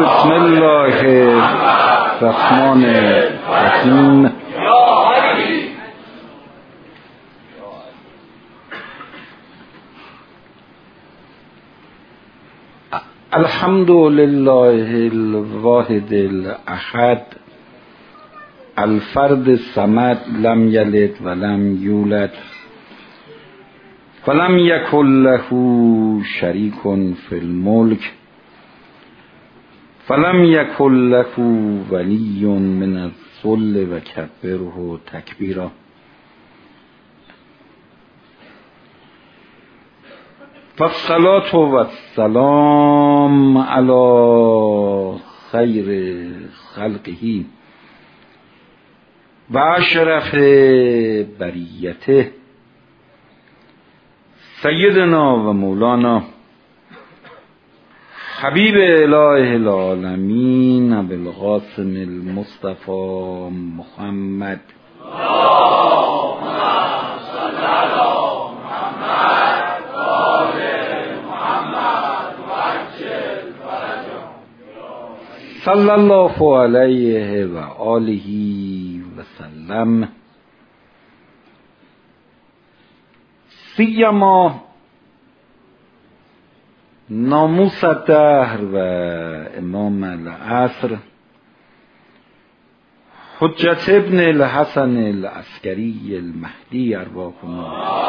بسم الله الرحمن الرحیم. الحمد لله الواحد الاحد. الفرد الصمد لم یلد ولم یولد. فلم یکن له شریک فی الملک. فلم یکن له ولی من الذل و کبره تکبیرا. فالصلاة والسلام على خیر خلقه. و اشرف بریته. سیدنا و مولانا حبیب اله العالمین بالقاسم المصطفى محمد. صلی الله علیه و آله و سلم سیما ناموس الدهر و امام العصر حجت ابن الحسن العسکری المهدی ارواحنا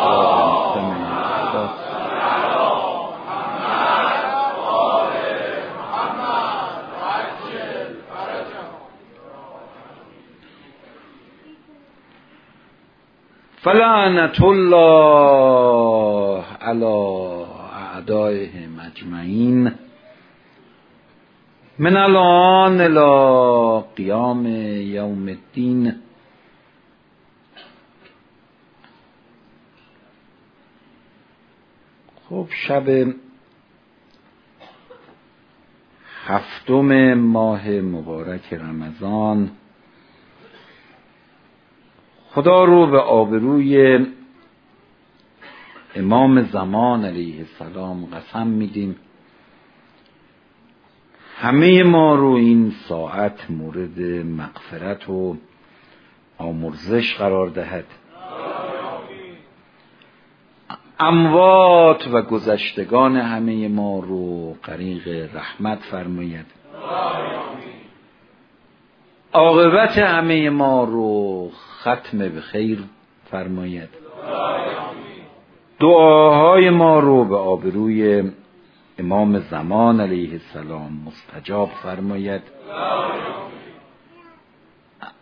فلعنت الله علی اعدائهم اجمعین. من الان الى قیام یوم الدین. خب شب هفتم ماه مبارک رمضان. خدا رو به آبروی امام زمان علیه السلام قسم میدیم. همه ما رو این ساعت مورد مغفرت و آمرزش قرار دهد. اموات و گذشتگان همه ما رو غریق رحمت فرماید. عاقبت همه ما رو ختم به خیر فرماید. دعاهای ما رو به آبروی امام زمان علیه السلام مستجاب فرماید.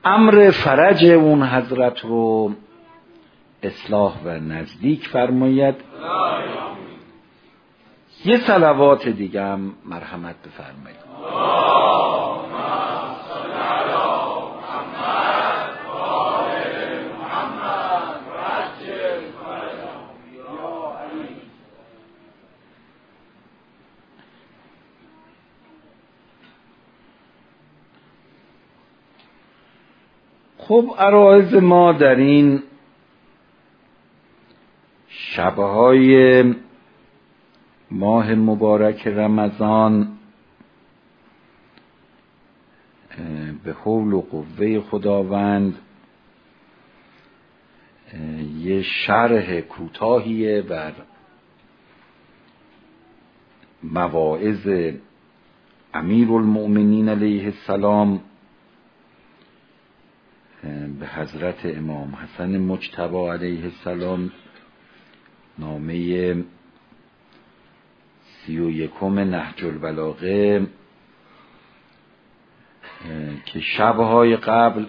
امر فرج اون حضرت رو اصلاح و نزدیک فرماید. یه صلوات دیگه هم مرحمت بفرمایید. خب عرایز ما در این شبهای ماه مبارک رمضان به حول و قوه خداوند یه شرح کوتاهیه بر مواعظ امیر المؤمنین علیه السلام. به حضرت امام حسن مجتبا علیه السلام نامه سی و یکم نهج البلاغه که شبهای قبل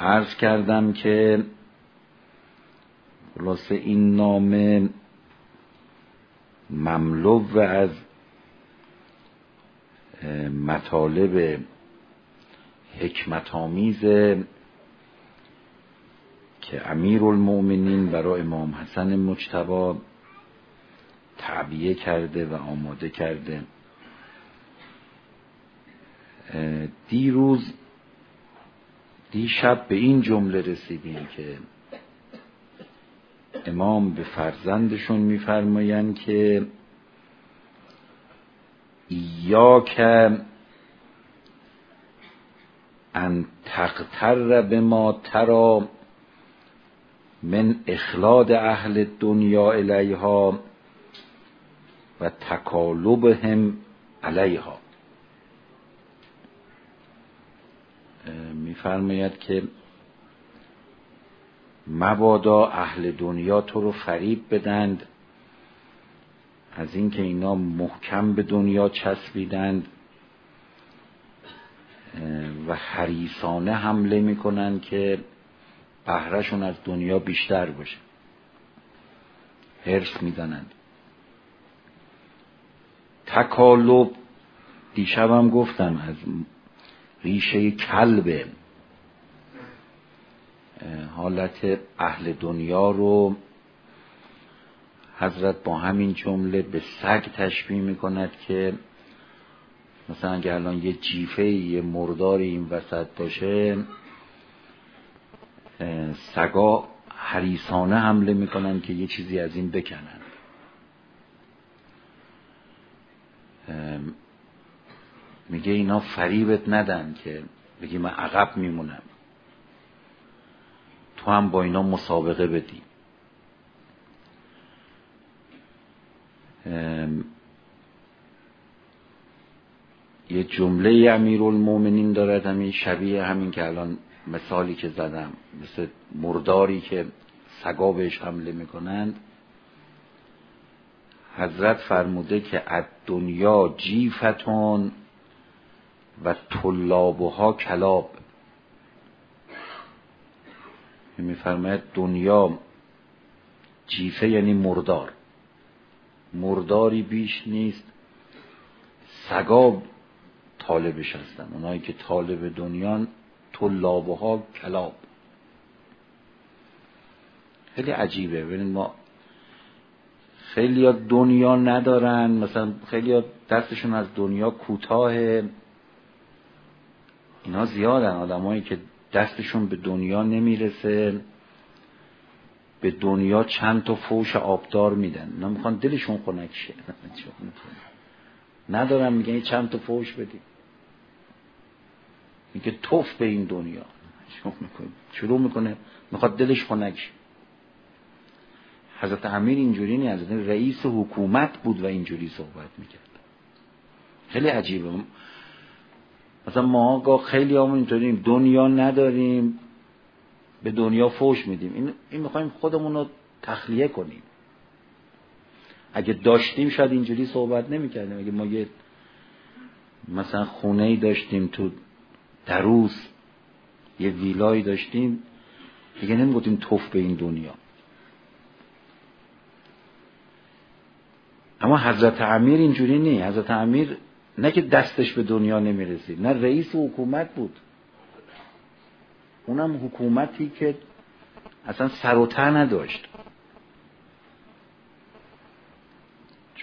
عرض کردم که خلاصه این نامه مملو از مطالب حکمت آمیزه که امیر المؤمنین برای امام حسن مجتبا تعبیه کرده و آماده کرده. دیروز دیشب به این جمله رسیدیم که امام به فرزندشون میفرمایند که یا که ان تقتر به ما ترا من اخلاد اهل دنیا الیها و تکالبهم علیها. میفرماید که مبادا اهل دنیا تو رو فریب بدند از اینکه اینا محکم به دنیا چسبیدند. و حریسانه حمله می‌کنن که بهرهشون از دنیا بیشتر باشه. حرس می‌زنند. تکالب دیشبم گفتم از ریشه کلبه حالت اهل دنیا رو حضرت با همین جمله به سگ تشبیه می‌کند که مثلا اگر الان یه جیفه یه مرداری این وسط باشه سگا حریسانه حمله می‌کنن که یه چیزی از این بکنن. میگه اینا فریبت ندن که بگی من عقب میمونم. تو هم با اینا مسابقه بدی. یه جمله امیر المومنین دارد همین شبیه همین که الان مثالی که زدم مثل مرداری که سگا بهش حمله می‌کنند. حضرت فرموده که از دنیا جیفتون و طلابها کلاب. میفرماید دنیا جیفه یعنی مردار. مرداری بیش نیست. سگا طالبش هستن. اونایی که طالب دنیان طلابها کلاب. خیلی عجیبه. ببینید ما خیلی دنیا ندارن. مثلا خیلی دستشون از دنیا کوتاه. اینا زیادن. آدمایی که دستشون به دنیا نمی‌رسه به دنیا چند تا فوش آبدار میدن. اینا می‌خوان دلشون خنک شه. ندارن میگن چند تا فوش بدیم میگه توف به این دنیا. شروع می‌کنه. می‌خواد دلش خنک حضرت امیر اینجوری نیست. حضرت رئیس حکومت بود و اینجوری صحبت می‌کرد. خیلی عجیبه. مثلا ما گاه خیلی همون اینطوریم دنیا نداریم. به دنیا فوش میدیم. این, این می‌خوایم خودمون رو تخلیه کنیم. اگه داشتیم شاید اینجوری صحبت نمی‌کردیم. اگه ما یه مثلا خونه ای داشتیم تو دروس یه ویلایی داشتیم. دیگه نمی‌گفتیم توف به این دنیا. اما حضرت امیر اینجوری نیست حضرت امیر نه که دستش به دنیا نمی‌رسید نه رئیس حکومت بود. اونم حکومتی که اصلا سر و نداشت.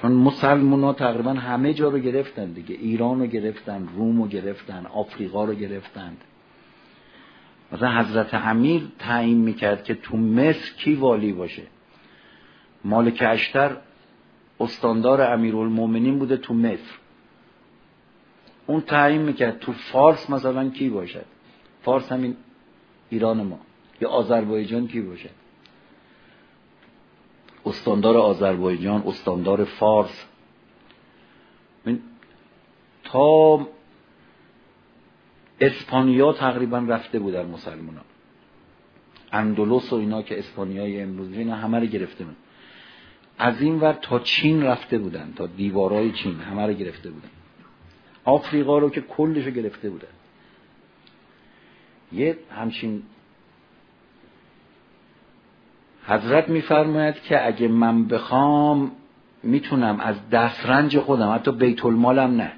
چون مسلمان ها تقریبا همه جا رو گرفتن دیگه. ایران رو گرفتن روم رو گرفتن آفریقا رو گرفتند مثلا حضرت امیر تعیین می‌کرد که تو مصر کی والی باشه؟ مالک اشتر استاندار امیرالمومنین بوده تو مصر. اون تعیین می‌کرد تو فارس مثلا کی باشد؟ فارس همین ایران ما. یا آذربایجان کی باشد؟ استاندار آذربایجان استاندار فارس. تا اسپانیا تقریبا رفته بودن مسلمان ها اندلس و اینا که اسپانیای امروزی اینا همه رو گرفته بودن. از این ور تا چین رفته بودن تا دیوارای چین همه رو گرفته بودن. آفریقا رو که کلش رو گرفته بودن. یه همچین حضرت میفرماید که اگه من بخوام می‌تونم از دسترنج خودم حتی بیت المالم نه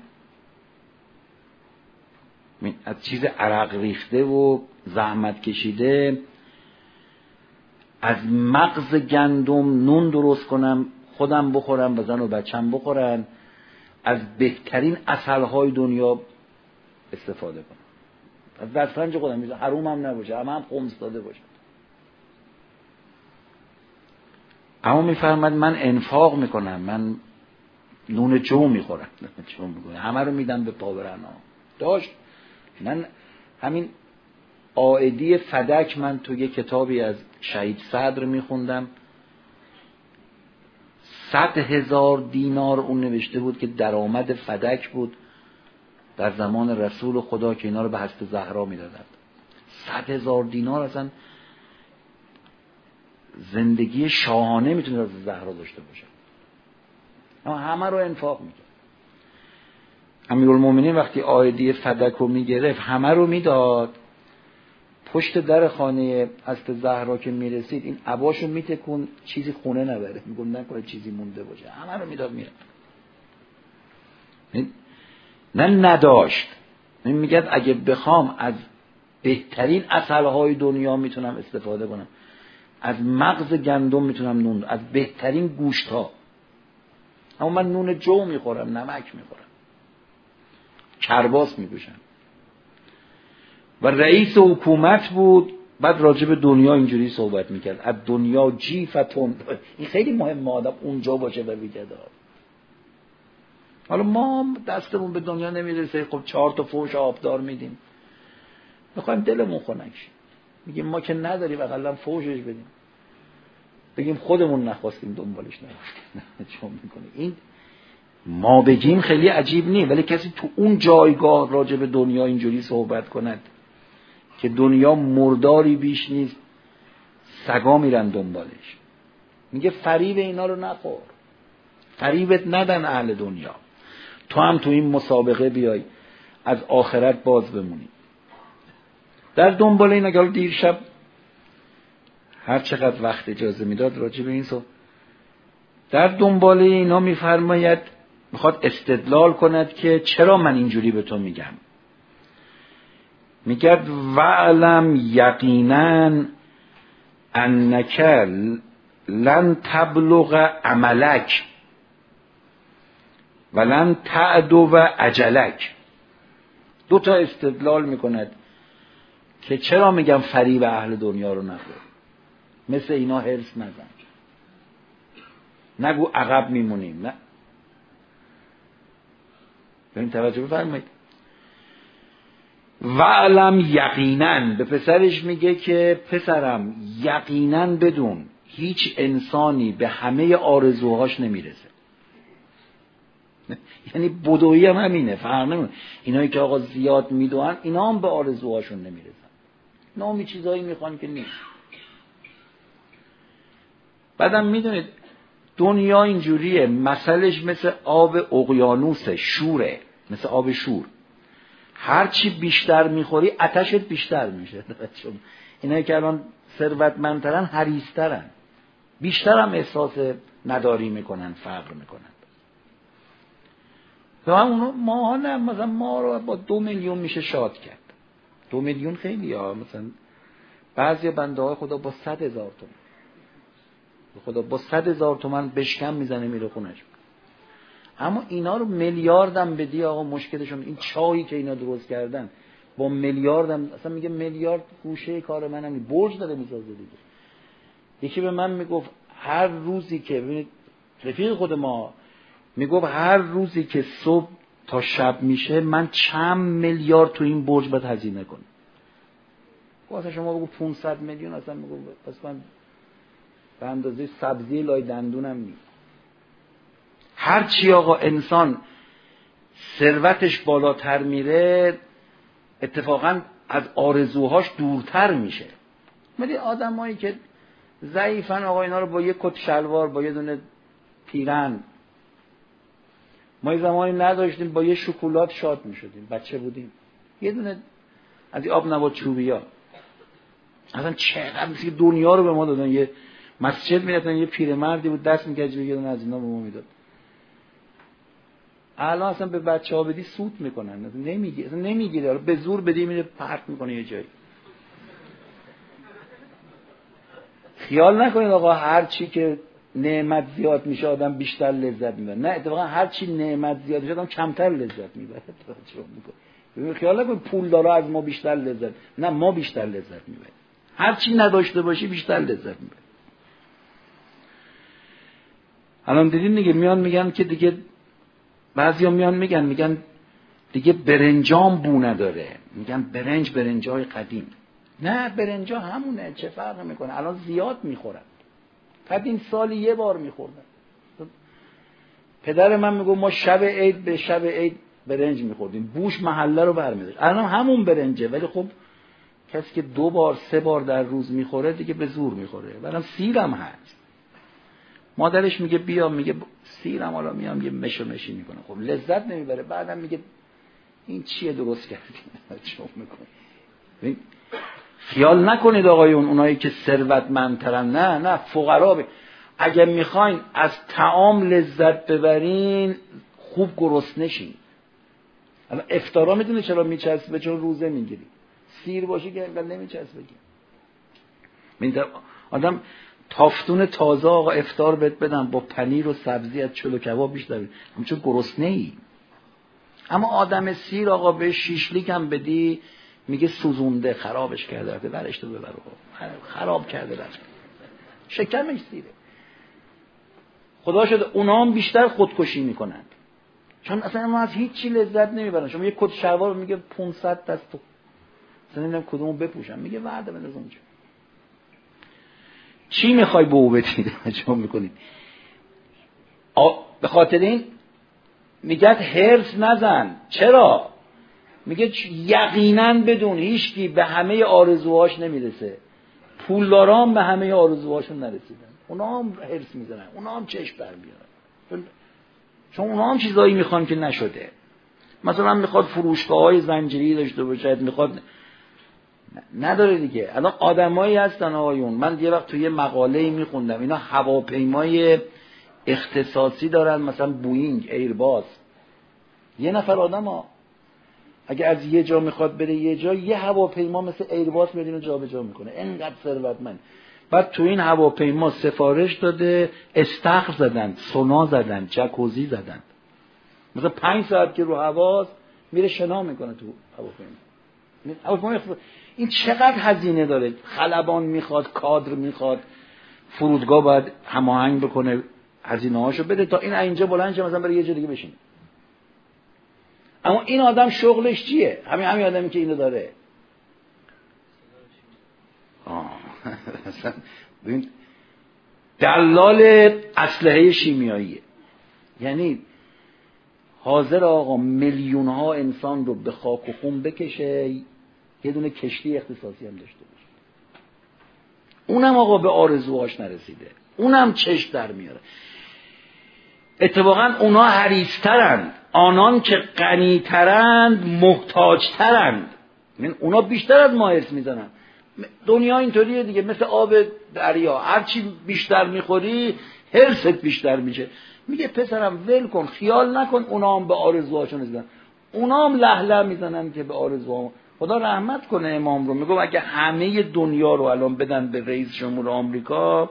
از چیز عرق ریخته و زحمت کشیده از مغز گندم نون درست کنم خودم بخورم و زن و بچم بخورن از بهترین اصلهای دنیا استفاده کنم. از دسترنج خودم حروم هم نباشه همه هم خمس داده باشه اما میفرمد من انفاق می‌کنم من نون جو می‌خورم. جو می‌کنم همه رو میدم به پاورنا داشت. من همین آیدی فدک من تو یه کتابی از شهید صدر میخوندم. صد هزار دینار اون نوشته بود که درآمد فدک بود در زمان رسول خدا که اینا رو به هست زهرا می‌دادند. صد هزار دینار اصلا زندگی شاهانه می‌تونه از زهرا داشته باشه. اما همه رو انفاق می‌کرد امیرالمومنین وقتی آیدی فدک رو می‌گرفت همه رو می‌داد. پشت در خانه است زهرا که می‌رسید این عباشو میتکون چیزی خونه نبره. میگم نکنه چیزی مونده باشه. همه رو می‌داد میره نه نداشت. میگه اگه بخوام از بهترین های دنیا می‌تونم استفاده کنم. از مغز گندم می‌تونم نون از بهترین گوشت ها اما من نون جو می‌خورم نمک می‌خورم. کرباس میگوشم و رئیس حکومت بود بعد راجع به دنیا اینجوری صحبت می‌کرد. از دنیا جیفتون. این خیلی مهم آدم اونجا باشه و بیگه حالا ما دستمون به دنیا نمی‌رسه. خب چهار تا فوش آبدار میدیم. می‌خوایم دلمون خنک میگیم ما که نداریم اقلا فوشش بدیم. بگیم خودمون نخواستیم دنبالش نرفتیم. می‌کنه این ما بگیم خیلی عجیب نیست ولی کسی تو اون جایگاه راجع به دنیا اینجوری صحبت کند که دنیا مرداری بیش نیست سگا میرن دنبالش. میگه فریب اینا رو نخور. فریبت ندن اهل دنیا. تو هم تو این مسابقه بیای از آخرت باز بمونی. در دنبال این اگر دیر شب هر چقدر وقت اجازه می‌داد راجع به این سو در دنبال اینا میفرماید می‌خواد استدلال کند که چرا من اینجوری به تو میگم. میگرد وعلم یقینا انک لن تبلغ عملک ولن تعدو و عجلک دو تا استدلال می‌کند. که چرا میگم فریب اهل دنیا رو نخور؟ مثل اینا حرس نزن. نگو عقب میمونیم نه؟ به این توجه بفرمایید. و علم یقینا به پسرش میگه که پسرم یقینا بدون هیچ انسانی به همه آرزوهاش نمی‌رسه. یعنی بدویی هم همینه فرق نمونه اینایی که آقا زیاد می‌دونن اینا هم به آرزوهاشون نمی‌رسن هم چیزایی می‌خوان که نیست. بعدم می‌دونید دنیا اینجوریه. مثلش مثل آب اقیانوسه شوره مثل آب شور. هرچی بیشتر می‌خوری اتشت بیشتر میشه. چون اینایی که الان ثروتمندترن حریسترن بیشتر هم احساس نداری می‌کنن فقر می‌کنن. و اونو نه مثلا ما رو با دو میلیون میشه شاد کرد. دو میلیون خیلی ها مثلا بعضی بنده های خدا با صد هزار تومن. خدا با صد هزار تومن بشکم می‌زنه میره خونش. اما اینا رو میلیاردم بدی آقا مشکلشون این چایی که اینا درست کردن. با میلیاردم اصلا میگه میلیارد گوشه کار منم برج داره می‌سازه دیگه. یکی به من می‌گفت هر روزی که ببینید رفیق خود ما می‌گفت هر روزی که صبح تا شب میشه من چند میلیارد تو این برج باید هزینه کنم. واسه شما بگو 500 میلیون اصلا میگو پس من به اندازه سبزی لای دندونم نی. هر چی آقا انسان ثروتش بالاتر میره اتفاقا از آرزوهاش دورتر میشه. ولی آدمایی که ضعیفن آقا اینا رو با یه کت شلوار با یه دونه پیرن ما یه زمانی نداشتیم با یه شکلات شاد می شدیم بچه بودیم. یه دونه از این آب نبات چوبی ها اصلا چقدر مثل دنیا رو به ما دادن. یه مسجد می‌رفتن یه پیرمردی بود دست یه دونه از اینا به ما می‌داد. الان اصلا به بچه ها بدی سوت می‌کنن. نمی‌گیره اصلا نمی‌گیره به زور بدی میره پرت می‌کنه یه جایی. خیال نکنید آقا هر چی که نعمت زیاد میشه آدم بیشتر لذت می‌بره. نه اتفاقا هر چی نعمت زیاد میشه آدم کمتر لذت می‌بره. ببین خیال نکن پول داره از ما بیشتر لذت. نه ما بیشتر لذت می‌بریم. هر چی نداشته باشی بیشتر لذت می‌بری الان دیدین دیگه میان میگن که دیگه بعضیا میان میگن میگن دیگه برنجام بو نداره. میگن برنج برنجای قدیم. نه برنجا همونه چه فرق می‌کنه؟ الان زیاد می‌خورن. قدیم سالی یه بار میخوردن پدر من میگو ما شب عید به شب عید برنج میخوردیم. بوش محله رو برمیداشت. الان همون برنجه ولی خب کسی که دو بار سه بار در روز می‌خوره دیگه به زور می‌خوره. بعدم سیرم هست. مادرش میگه بیا میگه سیرم حالا میام یه مشو مشی می‌کنه خب لذت نمی‌بره. بعدم میگه این چیه درست کردی؟ چون می‌کنه خیال نکنید آقایون اونایی که ثروتمندترن. نه نه فقرا اگر می‌خواین از تعام لذت ببرین خوب گرست نشین. افتارا می‌دونه چرا میچسبه؟ چون روزه می‌گیری. سیر باشه که انقدر نمیچسبه آدم تافتون تازه آقا افتار بهت بدم با پنیر و سبزی از چلو کباب بیشتر چون گرسنه ای اما آدم سیر آقا به شیشلیک هم بدی میگه سوزونده خرابش کرده رفته برش تو ببر. خراب کرده رفته شکمش سیره خدا شده اونا هم بیشتر خودکشی می‌کنن. چون اصلا ما از هیچ چی لذت نمی‌برن. شما یه کت شلوار میگه 500 دست تو. اصلا نمی‌دونم کدومو بپوشم. میگه ورده بنداز اونجا. چی می‌خوای به او بدید چون می‌کنید. به خاطر این میگه هرس نزن. چرا؟ میگه یقینا بدون هیچکی به همه آرزوهاش نمی‌رسه. پولداران به همه آرزوهاشون نرسیدن. اونا هم حرس می‌زنن. اونا هم چشم در میارن چون اونا هم چیزایی می‌خوان که نشده. مثلا می‌خواد فروشگاه های زنجیری داشته باشه می‌خواد نداره دیگه. الان آدمایی هستن آقایون من یه وقت توی مقاله میخوندم. اینا هواپیمای اختصاصی دارن مثلا بوینگ ایرباس یه نفر آدم ها اگه از یه جا می‌خواد بره یه جا یه هواپیما مثل ایرباس میاد اینو جابجا می‌کنه. انقدر ثروتمند. بعد تو این هواپیما سفارش داده استخر زدن سونا زدن جکوزی زدن. مثلا پنج ساعت که رو هواست میره شنا می‌کنه تو هواپیما. این چقدر هزینه داره؟ خلبان می‌خواد کادر می‌خواد فرودگاه باید هماهنگ بکنه هزینه هاشو بده تا این اینجا بلند شه مثلا برای یه جا دیگه بشینه. اما این آدم شغلش چیه؟ همین همین آدمی که اینو داره. دلال اسلحه شیمیاییه. یعنی حاضر آقا میلیون ها انسان رو به خاک و خون بکشه یه دونه کشتی اختصاصی هم داشته باشه. اونم آقا به آرزوهاش نرسیده. اونم چش در میاره. اتفاقا اونا حریسترند آنان که غنیترند محتاجترند. یعنی اونا بیشتر از ما ارث می‌زنن. دنیا اینطوریه دیگه مثل آب دریا. هرچی بیشتر می‌خوری حرست بیشتر میشه. میگه پسرم ول کن خیال نکن اونا هم به آرزوهاشون نزدن اونا هم لهله می‌زنن که به آرزوها. خدا رحمت کنه امام رو. میگم اگه همه دنیا رو الان بدن به رئیس جمهور آمریکا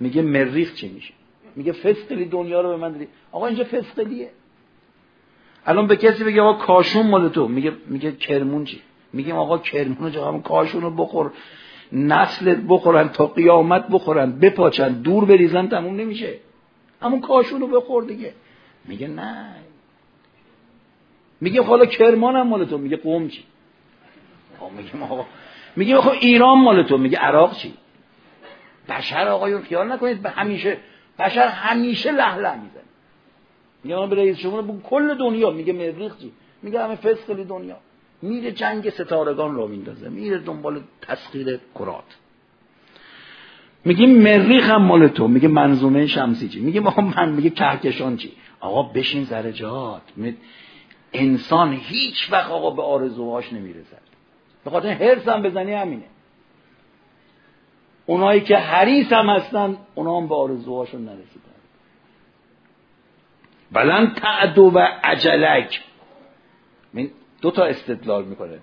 میگه مریخ چی میشه؟ میگه فسقلی دنیا رو به من دادی آقا اینجا فسقلیه. الان به کسی بگه آقا کاشون مال تو. میگه میگه کرمون چی؟ میگیم آقا کرمون رو همون کاشون رو بخور. نسلت بخورن تا قیامت بخورن. بپاچن. دور بریزن تموم نمیشه. همون کاشون رو بخور دیگه. میگه نه. میگه حالا کرمان هم مال تو. میگه قوم چی؟ میگه آقا. میگه آقا ایران مال تو. میگه عراق چی؟ بشر آقایون خیال نکنید به همیشه بشر همیشه لهله می‌زنه میگه من به رئیس جمهور کل دنیا میگه مریخ چی میگه همه فسقلی دنیا. میره جنگ ستارگان رو میندازه. میره دنبال تسخیر کرات. میگیم مریخ هم مال تو. میگه منظومه شمسی چی؟ میگه آقا من میگه کهکشان چی؟ آقا بشین سر جات. انسان هیچ وقت آقا به آرزوهاش نمی‌رسه به خاطر حرس هم بزنی همینه. اونایی که حریص هم هستن اونا هم به آرزوهاشون نرسیدن. بلند تعدو و عجلک دو تا استدلال می‌کنه.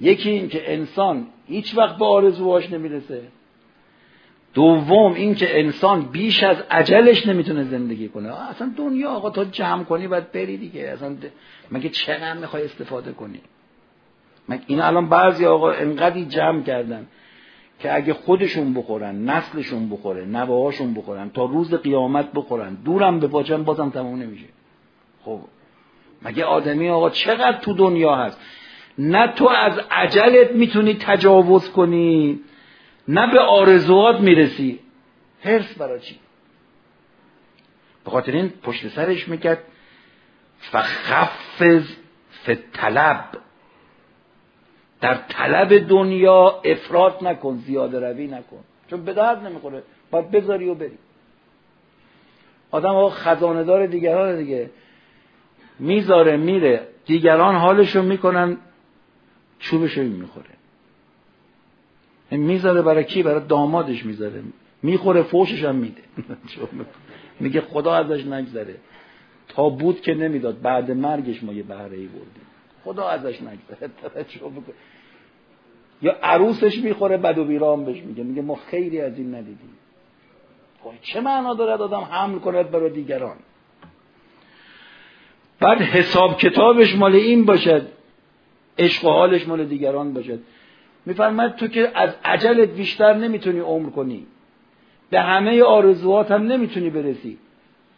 یکی این که انسان هیچ وقت به آرزوهاش نمی‌رسه. دوم این که انسان بیش از عجلش نمی‌تونه زندگی کنه. اصلا دنیا آقا تا جمع کنی باید بری دیگه. اصلا مگه چقدر می‌خوای استفاده کنی؟ من این الان بعضی آقا انقدری جمع کردن. که اگه خودشون بخورن نسلشون بخوره نواهاشون بخورن تا روز قیامت بخورن. دورم به پاچن بازم تمام نمیشه. خب مگه آدمی آقا چقدر تو دنیا هست؟ نه تو از عجلت می‌تونی تجاوز کنی نه به آرزوات می‌رسی. حرس برای چی؟ به خاطر این پشت سرش می‌کرد. فخفز طلب در طلب دنیا افراد نکن زیاده روی نکن. چون به درد نمی‌خوره. باید بذاری و بری. آدم ها خزانه دار دیگران دیگه. می‌ذاره میره. دیگران حالشو می‌کنن چوبشو می‌خوره. می‌ذاره برای کی؟ برای دامادش می‌ذاره. می‌خوره فوشش هم میده. میگه خدا ازش نگذره. تا بود که نمی‌داد. بعد مرگش ما یه بهره ای بردیم. خدا ازش نگذره یا عروسش می‌خوره بد و بیرام بهش میگه. میگه ما خیلی از این ندیدیم. خب چه معنا دارد آدم حمل کند برای دیگران؟ بعد حساب کتابش مال این باشد عشق و حالش مال دیگران باشد. میفرماید تو که از عجلت بیشتر نمی‌تونی عمر کنی. به همه آرزوات هم نمی‌تونی برسی.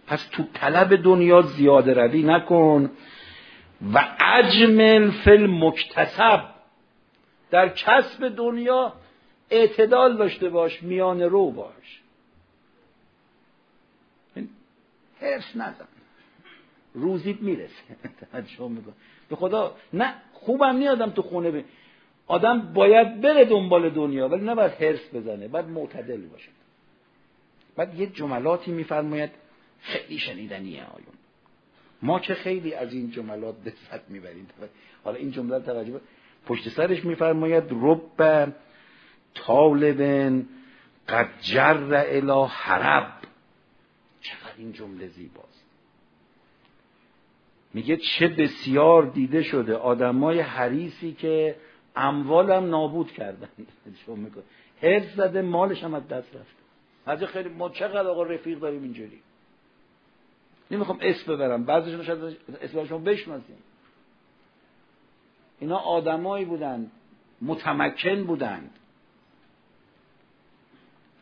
پس تو طلب دنیا زیاده روی نکن. و اجمل فل مکتسب در کسب دنیا اعتدال داشته باش میان رو باش. حرس نزن. روزیت می‌رسه. به خدا نه خوبم نیادم تو خونه بی. آدم باید بره دنبال دنیا ولی نه باید حرس بزنه باید معتدل باشه. بعد یه جملاتی میفرماید خیلی شنیدنیه آیون. ما که خیلی از این جملات دست می‌بریم. حالا این جمله توجه پشت سرش میفرماید رب طالبن قد جر الی حرب. چقدر این جمله زیباست. میگه چه بسیار دیده شده آدمای حریسی که اموالم نابود کردن حرف زده مالش هم از دست رفت از خیلی ما چقدر آقا رفیق داریم اینجوری. نمی‌خوام اسم ببرم. بعضیشون شاید اسمشون بشناسیم. اینا آدمایی بودند متمکن بودند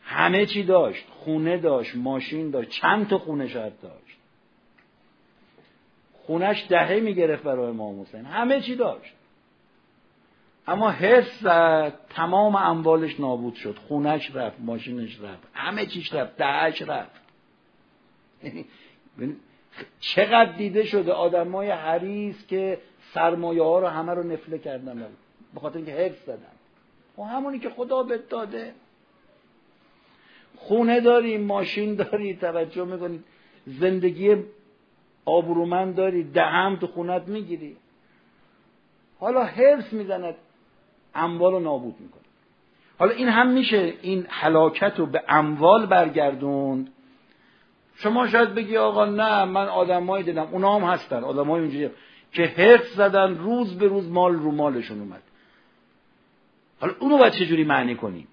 همه چی داشت. خونه داشت ماشین داشت. چند تا خونه شاید داشت. خونش دهه می‌گرفت برای امام حسین. همه چی داشت. اما حس تمام اموالش نابود شد. خونش رفت ماشینش رفت. همه چیش رفت. دهش رفت. چقدر دیده شده آدمای حریص که سرمایه ها رو همه رو نفله کردن به خاطر اینکه حفظ زدن. و خب همونی که خدا بهت داده. خونه داری ماشین داری توجه می‌کنید زندگی آبرومند داری دهم تو خونت می‌گیری. حالا حفظ می‌زند اموال رو نابود می‌کنه حالا این هم میشه این حلاکت رو به اموال برگردوند. شما شاید بگی آقا نه من آدمایی دیدم. اونا هم هستن. آدمای اونجوری که حرف زدن روز به روز مال رو مالشون اومد. حالا اونو باید چجوری معنی کنیم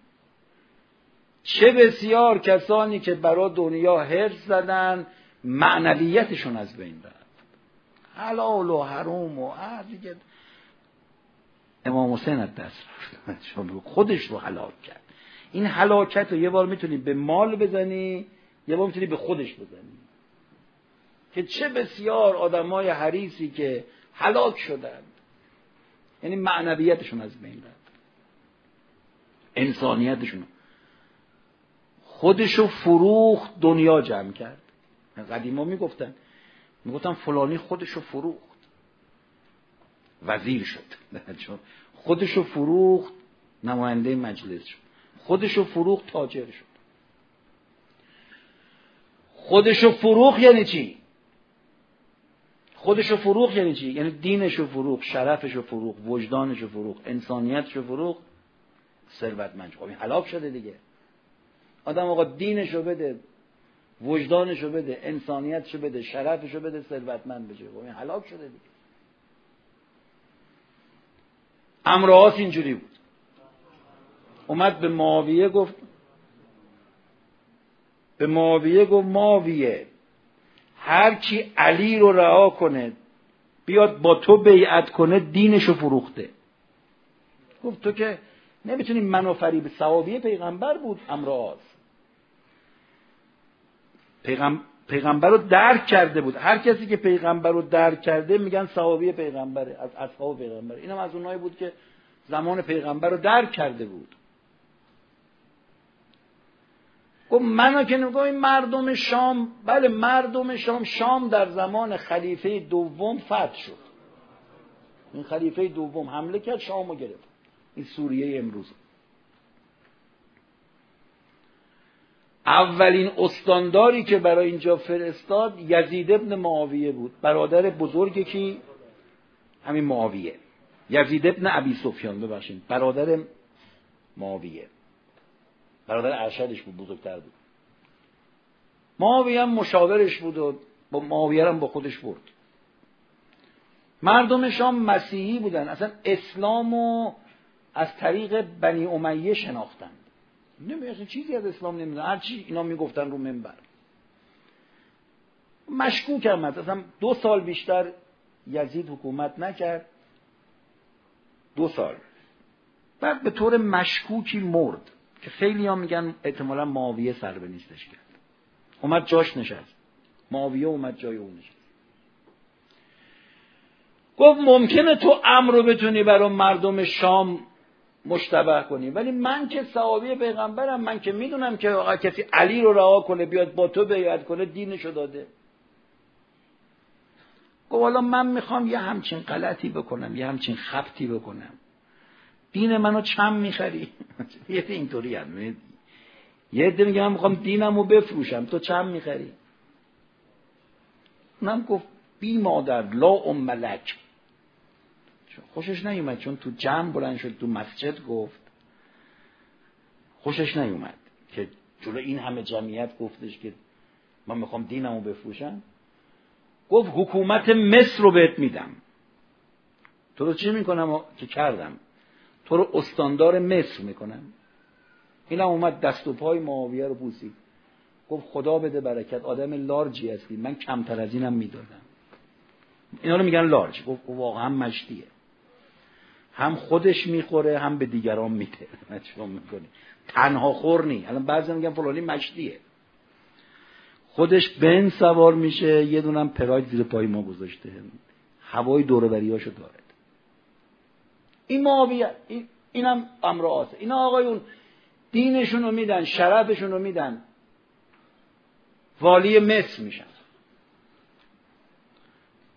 چه بسیار کسانی که برای دنیا حرف زدن معنویتشون از بین رفت. حلال و حروم و دیگه. امام حسین از دست رفت. خودش رو حلاک کرد. این حلاکت رو یه بار می‌تونی به مال بزنی یه بار می‌تونی به خودش بزنی. که چه بسیار آدمای حریصی که هلاک شدند. یعنی معنویتشون از بین رفت. انسانیتشون. خودشو فروخت دنیا جمع کرد. قدیما می‌گفتن. می‌گفتن فلانی خودشو فروخت. وزیر شد. خودشو فروخت نماینده مجلس شد. خودشو فروخت تاجر شد. خودشو فروخ یعنی چی؟ خودشو فروخ یعنی چی؟ یعنی دینشو فروخ شرفشو فروخ وجدانشو فروخ انسانیتشو فروخ ثروتمند. خب این هلاک شده دیگه. آدم آقا دینشو بده وجدانشو بده انسانیتشو بده شرفشو بده ثروتمند بشه. خب این هلاک شده دیگه. امراس اینجوری بود. اومد به معاویه گفت به معاویه گفت معاویه هر کی علی رو رها کنه بیاد با تو بیعت کنه دینشو فروخته. گفت تو که نمی‌تونیم منو فریب ثوابی پیغمبر بود امراض. پیغم... پیغمبر رو درک کرده بود. هر کسی که پیغمبر رو درک کرده میگن صحابی پیغمبره از اصحاب پیغمبر اینم از اونایی بود که زمان پیغمبر رو درک کرده بود. گفت منو که نگاه این مردم شام بله مردم شام شام در زمان خلیفه دوم فتح شد. این خلیفه دوم حمله کرد شام رو گرفت. این سوریه امروز. اولین استانداری که برای اینجا فرستاد یزید ابن معاویه بود. برادر بزرگ کی؟ همین معاویه. یزید ابن ابی سفیان ببخشید. برادر معاویه. برادر ارشدش بود بزرگتر بود. معاویه هم مشاورش بود و با معاویه هم با خودش برد. مردم شام مسیحی بودن. اصلا اسلام و از طریق بنی امیه شناختند نمی‌دونم چیزی از اسلام نمی‌دونم هر چی اینا می‌گفتن رو منبر. مشکوک هم اصلا دو سال بیشتر یزید حکومت نکرد. دو سال. بعد به طور مشکوکی مرد. خیلی ها میگن احتمالا معاویه سر به نیستش کرد. اومد جاش نشست. معاویه اومد جای اون نشست. گفت ممکنه تو امر رو بتونی برای مردم شام مشتبه کنی. ولی من که صحابی پیغمبرم من که می‌دونم که کسی علی رو رها کنه بیاد با تو بیاد کنه دینشو داده. گفت حالا من می‌خوام یه همچین غلطی بکنم یه همچین خبتی بکنم. دین منو چم می‌خری؟ یه اینطوری هم یه عده میگه من می‌خوام دینم رو بفروشم تو چم می‌خری؟ اونم گفت بی مادر لا ام ملک خوشش نیومد چون تو جمع بلند شد تو مسجد گفت. خوشش نیومد که جلو این همه جمعیت گفتش که من می‌خوام دینمو بفروشم. گفت حکومت مصر رو بهت میدم. تو رو چی می‌کنم؟ که کردم. تو رو استاندار مصر می‌کنم هم اومد دست و پای معاویه رو بوسید. گفت خدا بده برکت آدم لارجی هستی. من کمتر از اینم می‌دادم. اینا رو میگن لارج. گفت واقعا مشتیه هم خودش می‌خوره هم به دیگران میده. چون می‌کنی؟ تنها خور نی. الان بعضی میگن فلانی مشتیه خودش بن سوار میشه یه دونم پراید زیر پای ما گذاشته. هوای دوروبریاشو داره. این معاویه این اینم امر آسه اینا آقایون دینشون رو میدن شرفشون رو میدن. والی مصر میشن.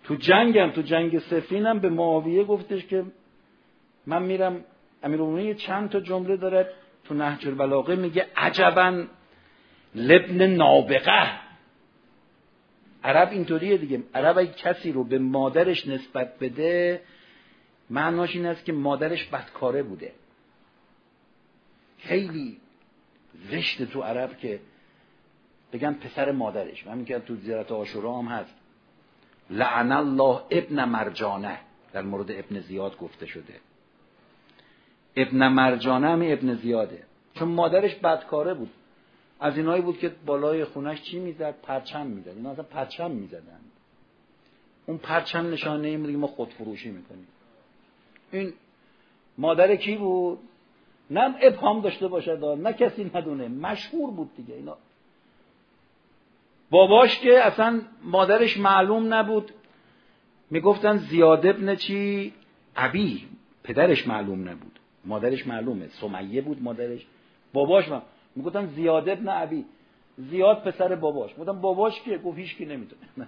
تو جنگم تو جنگ سفینم به معاویه گفتش که من میرم امیر چند تا جمله داره تو نهج البلاغه میگه عجبا لبن نابغه. عرب اینطوریه دیگه. عرب اگه کسی رو به مادرش نسبت بده معناش این است که مادرش بدکاره بوده. خیلی زشت تو عرب که بگن پسر مادرش. من میگم تو زیارت آشورا هم هست. لعن الله ابن مرجانه. در مورد ابن زیاد گفته شده. ابن مرجانه هم ابن زیاده. چون مادرش بدکاره بود. از اینایی بود که بالای خونش چی می‌زد؟ پرچم می‌زد. اینا اصلا پرچم می‌زدن. اون پرچم نشانه این بود که ما خودفروشی می‌کنیم. این مادر کی بود؟ نه ابهام داشته باشد نه کسی ندونه. مشهور بود دیگه اینا. باباش که اصلا مادرش معلوم نبود. می‌گفتن زیاد ابن چی؟ عبی. پدرش معلوم نبود. مادرش معلومه. سمیه بود مادرش. باباش من می‌گفتن زیاد ابن عبی. زیاد پسر باباش. گفتم باباش که؟ گفت هیچ کی نمی‌تونه.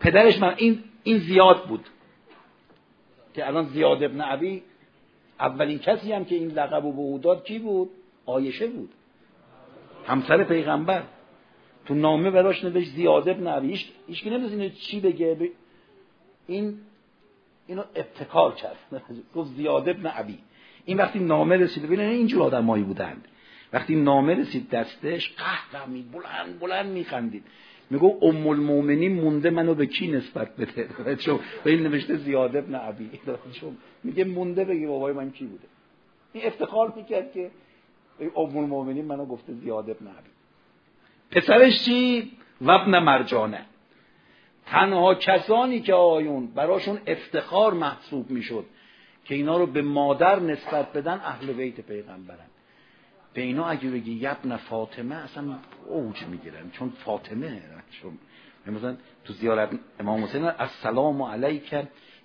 پدرش من این این زیاد بود. که الان زیاد ابن عبی اولین کسی هم که این لقب و به او داد کی بود؟ آیشه بود. همسر پیغمبر. تو نامه براش نوشت زیاد ابن عبی. که نمی‌دونه چی بگه. این اینو ابتکار کرد. گفت زیاد ابن عبی. این وقتی نامه رسید ببینید اینجور آدمایی بودند وقتی نامه رسید دستش قهر می بلند بلند میخندید. میگو ام المؤمنین مونده منو به کی نسبت بده؟ چون به این نوشته زیاد ابن عبی. میگه مونده بگی بابای من کی بوده؟ این افتخار می‌کرد که ام المؤمنین منو گفته زیاد ابن عبی. پسرش چی؟ وابن مرجانه. تنها کسانی که آیون براشون افتخار محسوب می‌شد که اینا رو به مادر نسبت بدن اهل بیت پیغمبرن. به اینا اگه بگی یبن فاطمه اصلا اوج می‌گیرن. چون فاطمه چون مثلا تو زیارت امام حسین السلام علیک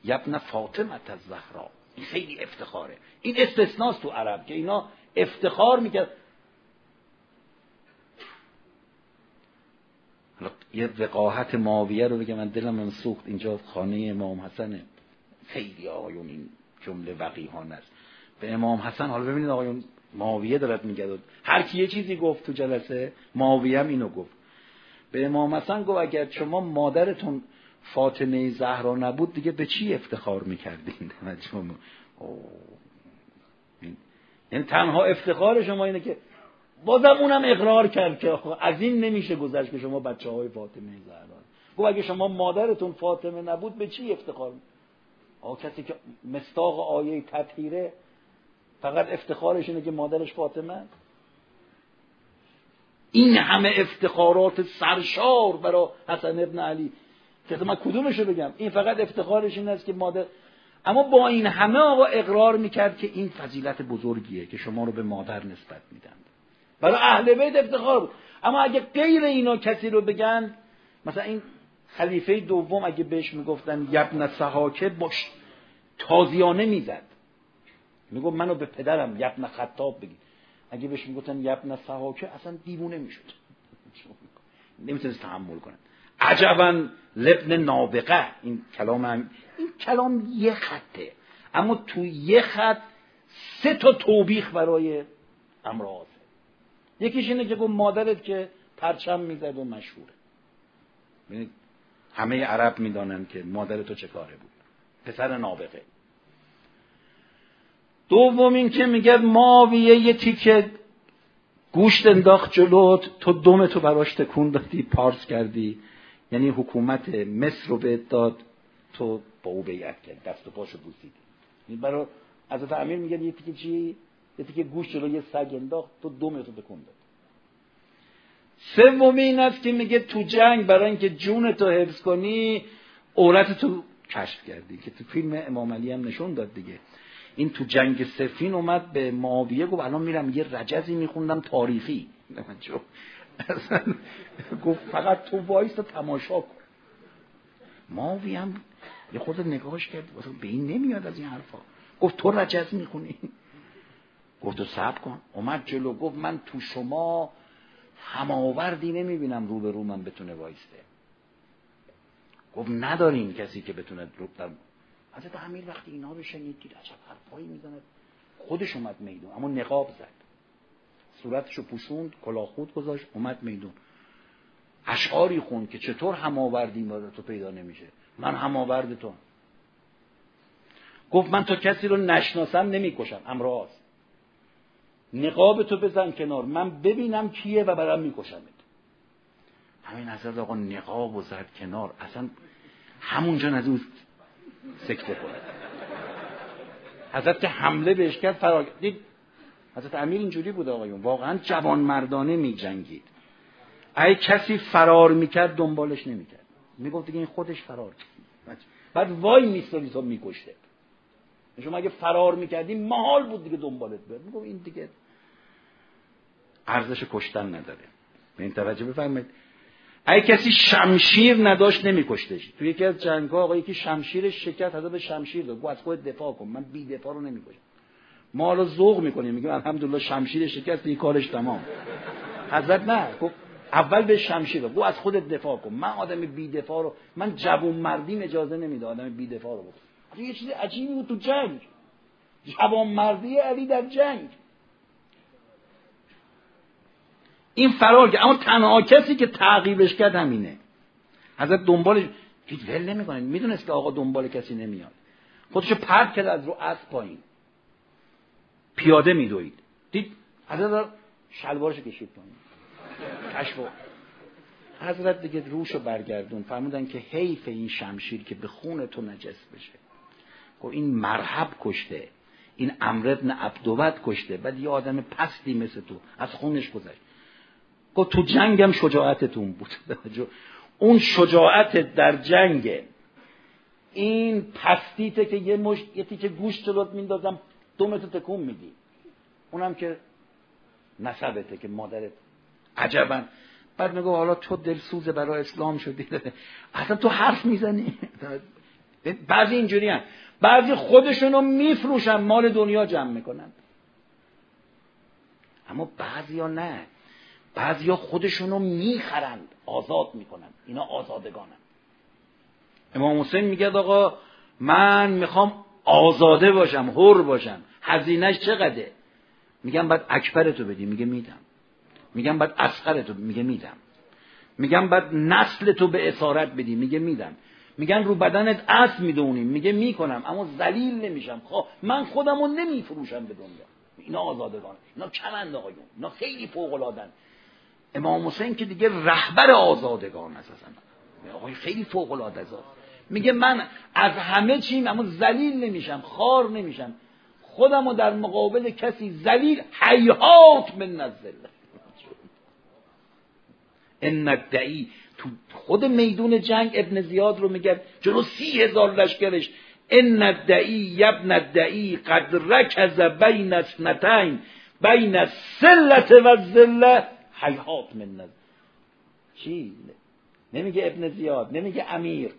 یبن فاطمه از زهرا این خیلی افتخاره. این استثناست تو عرب که اینا افتخار می‌کرد. یه وقاحت ماویه رو بگم من دلم من سوخت. اینجا خانه امام حسنه خیلی آقایون این جمله وقیهانه است. به امام حسن حالا ببینید آقایون ماویه دارد میگه هر کی یه چیزی گفت تو جلسه ماویه هم اینو گفت. به امام حسن گفت اگر شما مادرتون فاطمه زهرا نبود دیگه به چی افتخار می‌کردین؟ یعنی تنها افتخار شما اینه که بازم اونم اقرار کرد که از این نمیشه گذشت که شما بچه های فاطمه زهرا. گفت اگه شما مادرتون فاطمه نبود به چی افتخار آه کسی که مستاق آیه تطهیره فقط افتخارش اینه که مادرش فاطمه؟ این همه افتخارات سرشار برای حسن ابن علی. که من کدومشو بگم؟ این فقط افتخارش این است که مادر اما با این همه آقا اقرار می‌کرد که این فضیلت بزرگیه که شما رو به مادر نسبت میدن. برای اهل بیت افتخار بود. اما اگه غیر اینا کسی رو بگن مثلا این خلیفه دوم اگه بهش می‌گفتن یبن سحاکه باش تازیانه می‌زد. می‌گفت منو به پدرم یبن خطاب بگید اگه بهش می‌گفتن یبن سحاکه اصلا دیوونه می‌شد. نمی‌تونست تحمل کنن عجبا لبن نابقه این کلام هم این کلام یه خطه. اما تو یه خط سه تا توبیخ برای امراض. یکیش اینه که گفت مادرت که پرچم می‌زد و مشهوره. ببینید همه عرب می‌دانن که مادر تو چه کاره بود. پسر نابغه. دوم این که میگه ماویه یه تیکه گوشت انداخت جلوت تو دوم تو براش تکون دادی پارس کردی. یعنی حکومت مصر رو بهت داد تو با او بیعت کرد دست و پاشو بوسیدی. این برای حضرت امیر میگه یه تیکه چی؟ یه تیکه گوشت جلو یه سگ انداخت تو دوم تو بکن داد سومی این است که میگه تو جنگ برای اینکه جون تو حفظ کنی عورت تو کشف کردی که تو فیلم امام علی هم نشون داد دیگه. این تو جنگ صفین اومد به معاویه گفت الان میرم یه رجزی میخوندم تاریخی. گفت فقط تو وایسا تماشا کن. معاویه هم یه خورده نگاهش کرد به این نمیاد از این حرفا. گفت تو رجز می‌خونی؟ گفت تو صبر کن. اومد جلو گفت من تو شما هماوردی نمی‌بینم رو به رو من بتونه وایسته گفت نداریم کسی که بتونه رو حضرت امیر وقتی اینا رو شنید دید عجب حرفایی می‌زند. خودش اومد میدون اما نقاب زد. صورتشو پوشوند کلاخود گذاشت اومد میدون. اشعاری خوند که چطور هماوردی تو پیدا نمیشه. من هماورد تو. گفت من تا کسی رو نشناسم نمی‌کشم امراض نقاب تو بزن کنار من ببینم کیه و برم میکشمت. همین حضرت آقا نقاب و زد کنار. اصلا همونجا نزد سکته کنه حضرت که حمله بهش کرد فرار دید حضرت امیر اینجوری بود آقایون واقعا جوان مردانه می جنگید اگه کسی فرار می‌کرد دنبالش نمی‌کرد. می‌گفت دیگه این خودش فرار کرد. بعد وای میستادی تا میکشته. شما اگه فرار می‌کردی محال بود دیگه دنبالت بیاد. می‌گفت این دیگه ارزش کشتن نداره. به این توجه بفرمایید. اگه کسی شمشیر نداشت نمیکشتش. تو یکی از جنگ ها آقا یکی شمشیرش شکست حضرت به شمشیر داد. گفت از خود دفاع کن. من بی دفاع رو نمی‌کشم. ما حالا ذوق می‌کنیم. میگیم الحمدلله شمشیر شکست این کارش تمام. حضرت نه. گفت اول به شمشیر داد. گفت از خودت دفاع کن. من آدم بی دفاع رو من جوون مردیم اجازه نمیده آدم بی دفاع رو بکن یه چیز عجیبی بود تو جنگ. جوان مردی علی در جنگ. این فرار کرد اما تنها کسی که تعقیبش کرد همینه. حضرت دنبالش دید ول نمی‌کنه. می‌دونست که آقا دنبال کسی نمیاد. خودشو پرد کرد از رو اسب پایین. پیاده میدوید. دید حضرت شلوارشو کشید پایین. کشف حضرت دیگه روشو برگردون. فرمودن که حیف این شمشیر که به خون تو نجس بشه. گفت این مرحب کشته. این امر ابن عبدوت کشته. بعد یه آدم پستی مثل تو. از خونش گذشت. گفت تو جنگم شجاعتتون بود. اون شجاعت در جنگ. این پستیته که یه مش یه تیکه گوشت جلوت میندازم دومتو تکون میدی. اونم که نسبته که مادرت عجبا بعد میگه حالا تو دلسوز برای اسلام شدی. اصلا تو حرف می‌زنی. بعضی اینجوری هم. بعضی خودشونو میفروشن مال دنیا جمع می‌کنن. اما بعضی ها نه. بعضی ها خودشونو می‌خرند آزاد می‌کنن. اینا آزادگانن. امام حسین میگه آقا من می‌خوام آزاده باشم حر باشم. هزینهش چقدره؟ میگم بعد اکبر تو بدی. میگه میدم. میگم بعد اسخر تو میگه میدم. میگم بعد نسل تو به اسارت بدی. میگه میدم. میگن رو بدنت اسب می‌دونیم میگه می‌کنم اما ذلیل نمیشم. خب من خودمو نمیفروشم به دنیا. اینا آزادگان اینا کمند آقایون. اینا خیلی فوق العاده امام حسین که دیگه رهبر آزادگان است آقای خیلی فوق العاده است. میگه من از همه چیم اما ذلیل نمیشم خار نمیشم. خودمو در مقابل کسی ذلیل حیات من نزل. ان الدعی. تو خود میدون جنگ ابن زیاد رو میگه جلو سی هزار لشکرش. ان الدعی ابن الدعی قد رکز بین اسنتین بین السلت و الذله حیات من نزل چی؟ نمیگه ابن زیاد نمیگه امیر.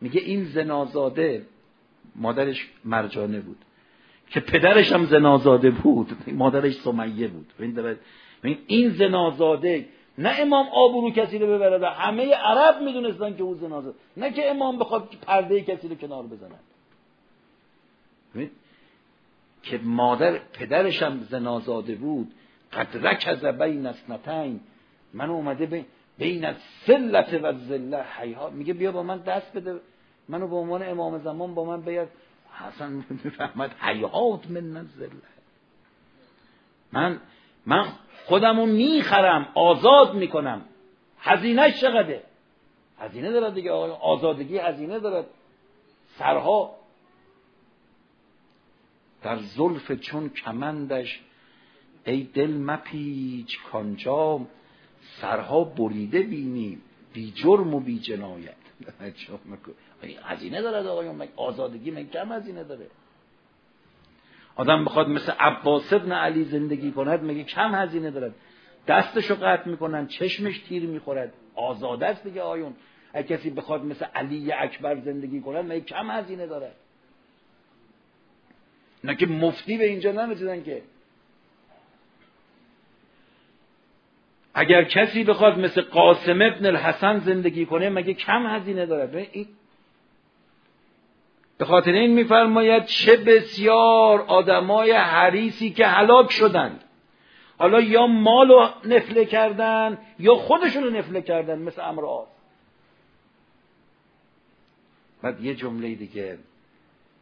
میگه این زنازاده مادرش مرجانه بود. که پدرش هم زنازاده بود. مادرش سمیه بود. این زنازاده نه امام آبرو کسی رو ببره همه عرب می‌دونستن که او زنازاده. نه که امام بخواد پرده کسی رو کنار بزنن. که مادر پدرش هم زنازاده بود. قد رکز بین اسنتین من اومده بین بین سلت و زله حیات میگه بیا با من دست بده. منو به عنوان امام زمان با من بیاد حسن رحمت حیات من نزله من من خودمو می‌خرم آزاد می‌کنم. هزینه چقدره؟ هزینه دارد دیگه آزادگی هزینه دارد. سرها در زلف چون کمندش ای دل مپیچ کانجام سرها بریده بینی بی جرم و بی جنایت. هزینه داره آقایون آزادگی من کم هزینه داره؟ آدم بخواد مثل عباس ابن علی زندگی کند میگه کم هزینه دارد؟ دستشو قطع می‌کنن چشمش تیر می‌خورد. آزاده است دیگه آیون. اگه کسی بخواد مثل علی اکبر زندگی کند میگه کم هزینه داره نه که مفتی به اینجا نرسیدن که. اگر کسی بخواد مثل قاسم ابن الحسن زندگی کنه مگه کم هزینه داره؟ به خاطر این میفرماید چه بسیار آدمای حریسی که هلاک شدند حالا یا مالو نفله کردن یا خودشون رو نفله کردن مثل امراض بعد یه جمله دیگه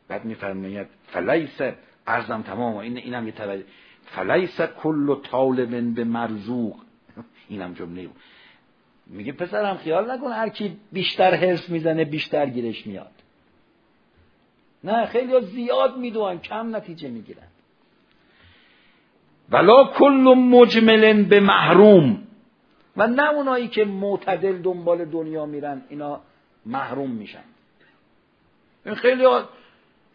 بعد میفرماید فلیس ارزم تمام این اینم یه توجه. فلیس کل طالب به مرزوق. اینم جمله بود. میگه پسرم خیال نکن هر کی بیشتر حرف می‌زنه بیشتر گیرش میاد. نه خیلی زیاد می‌دونن کم نتیجه می‌گیرن. ولا کل مجمل به محروم. و نه اونایی که معتدل دنبال دنیا میرن اینا محروم میشن. این خیلی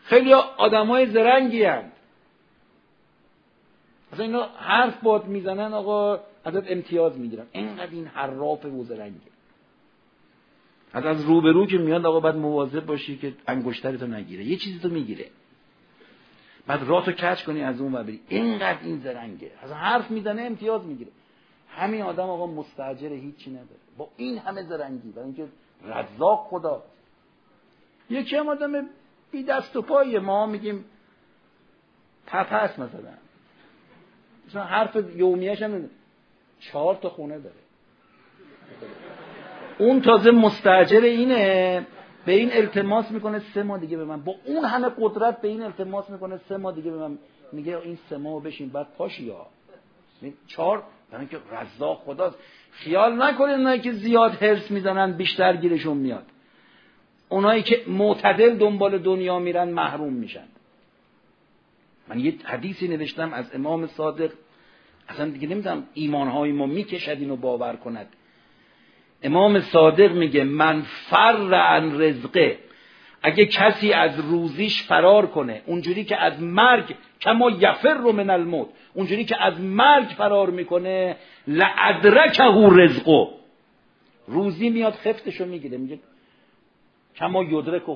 خیلی آدمای زرنگی هستند مثلا اینا حرف باد می‌زنن آقا ازت امتیاز می‌گیرن اینقدر این حراف و زرنگه از از روبرو که میاد آقا باید مواظب باشی که انگشترتو نگیره. یه چیزی تو می‌گیره. بعد راتو کچ کنی از اون و بری. اینقدر این زرنگه. از حرف می‌زنه امتیاز می‌گیره. همین آدم آقا مستاجر هیچی نداره. با این همه زرنگی. برای اینکه رزاق خدا. یکی هم آدم بی دست و پایه. ما میگیم تپس مثلا. مثلا حرف یومیش هم چهار تا خونه داره. اون تازه مستجر اینه به این التماس می‌کنه سه ماه دیگه به من. با اون همه قدرت به این التماس می‌کنه سه ماه دیگه به من. میگه این سه ماه بشین بعد پاشی ها. چهار برای اینکه رضا خداست. خیال نکنید اونایی که زیاد حرس می‌زنن بیشتر گیرشون میاد. اونایی که معتدل دنبال دنیا میرن محروم میشن. من یه حدیثی نوشتم از امام صادق. اصلا دیگه نمی‌دونم ایمانهای ما می‌کشد اینو باور کند. امام صادق میگه من فر عن رزقه. اگه کسی از روزیش فرار کنه اونجوری که از مرگ کما یفر رو من الموت اونجوری که از مرگ فرار می‌کنه لعدرکه رزقو روزی میاد خفتشو می‌گیره میگه کما یدرکه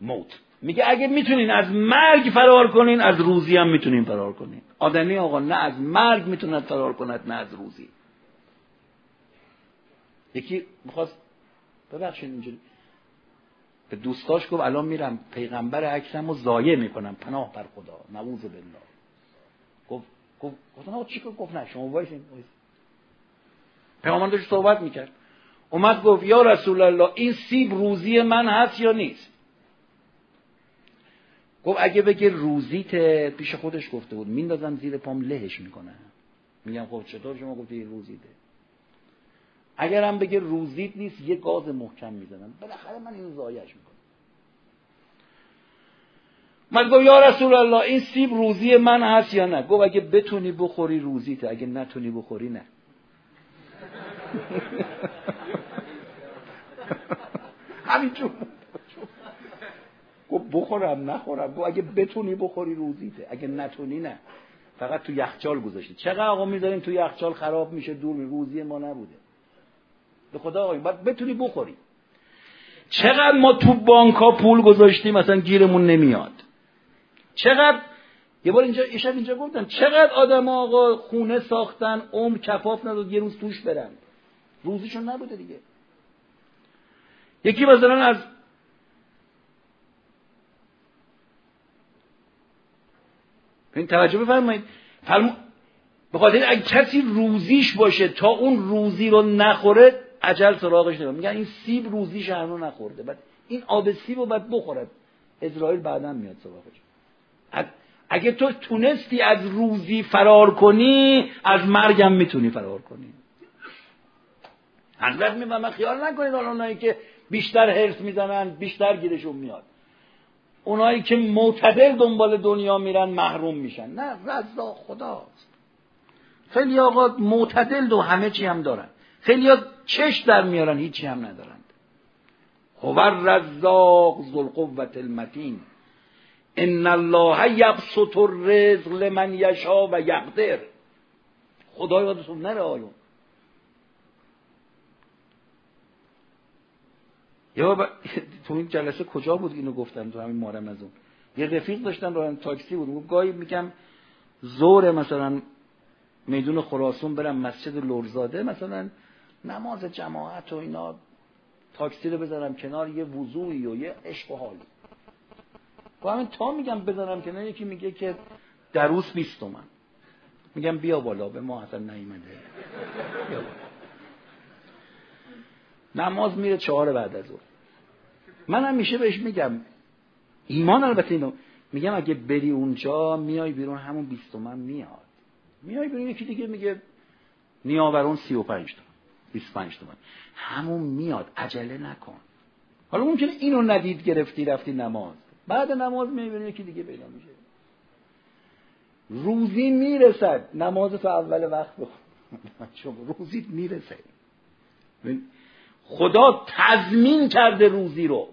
موت میگه اگه می‌تونین از مرگ فرار کنین از روزی هم می‌تونین فرار کنین. آدمی آقا نه از مرگ می‌توند فرار کند نه از روزی. یکی می‌خواست ببخشید اینجوری. به دوستاش گفت الان میرم پیغمبر عکسم رو ضایع می‌کنم. پناه بر خدا. نعوذ بالله. گفت گفت آقا چی گفت؟ نه شما وایسین. پیغمبر داشت صحبت می‌کرد. اومد گفت یا رسول الله این سیب روزی من هست یا نیست؟ گفت اگه بگه روزیت پیش خودش گفته بود میندازم زیر پام لهش می‌کنه. میگم خب چطور شما گفتی روزیته؟ اگر هم بگه روزیت نیست یه گاز محکم می‌زنم. بالاخره من اینو زایش می‌کنم. من گفت یا رسول الله این سیب روزی من هست یا نه؟ گفت اگه بتونی بخوری روزیته اگه نتونی بخوری نه. همینجور. گفت بخورم نخورم. گفت اگه بتونی بخوری روزیته. اگه نتونی نه. فقط تو یخچال گذاشتی. چقدر آقا می‌ذاریم تو یخچال خراب میشه دور روزی ما نبوده. به خدا آقا باید بتونی بخوری. چقدر ما تو بانک پول گذاشتیم مثلا گیرمون نمیاد. چقدر؟ یه بار اینجا ایشب اینجا گفتم چقدر آدم آقا خونه ساختن عمر کفاف نداد یه روز توش برن. روزیشون نبوده دیگه. یکی مثلا از این توجه بفرمایید. فرم... به خاطر اگه کسی روزیش باشه تا اون روزی رو نخوره عجل سراغش نمید میگن این سیب روزیش هنو نخورده. بعد این آب سیب رو باید بخورد. اسرائیل بعدا میاد سراغش. اگه تو تونستی از روزی فرار کنی از مرگم می‌تونی فرار کنی. حضرت می‌فهمه خیال نکنید اونایی که بیشتر حرف می‌زنن بیشتر گیرشون میاد. اونایی که معتدل دنبال دنیا میرن محروم میشن. نه رضا خداست. خیلی آقا معتدل و همه چی هم دارن. خیلی چش در میارن هیچی هم ندارند خبر رزاق ذوالقوة المتین. ان الله یبسط الرزق لمن یشا و یقدر. خدای یادتون نره آیون. یا تو این جلسه کجا بود اینو گفتم تو همین مارم از اون یه رفیق داشتم راه تاکسی بود. گاهی میگم زور مثلا میدون خراسون برم مسجد لورزاده مثلا نماز جماعت و اینا تاکسی رو بذارم کنار یه وضوعی و یه عشق و حالی با همین تا میگم بذارم کنار یکی میگه که دروس بیست من میگم بیا بالا به ما اصلا بالا. نماز میره چهار بعد از اون من همیشه بهش میگم. ایمان البته اینو میگم اگه بری اونجا میای بیرون همون بیست من میاد. میای بیرون یکی دیگه میگه نیاورون سی و پنج تومن بیست پنج تومن. همون میاد. عجله نکن. حالا ممکنه اینو ندید گرفتی رفتی نماز. بعد نماز می‌بینی یکی دیگه پیدا میشه. روزی می‌رسد. نماز تو اول وقت بخون. روزی می‌رسه. خدا تضمین کرده روزی رو.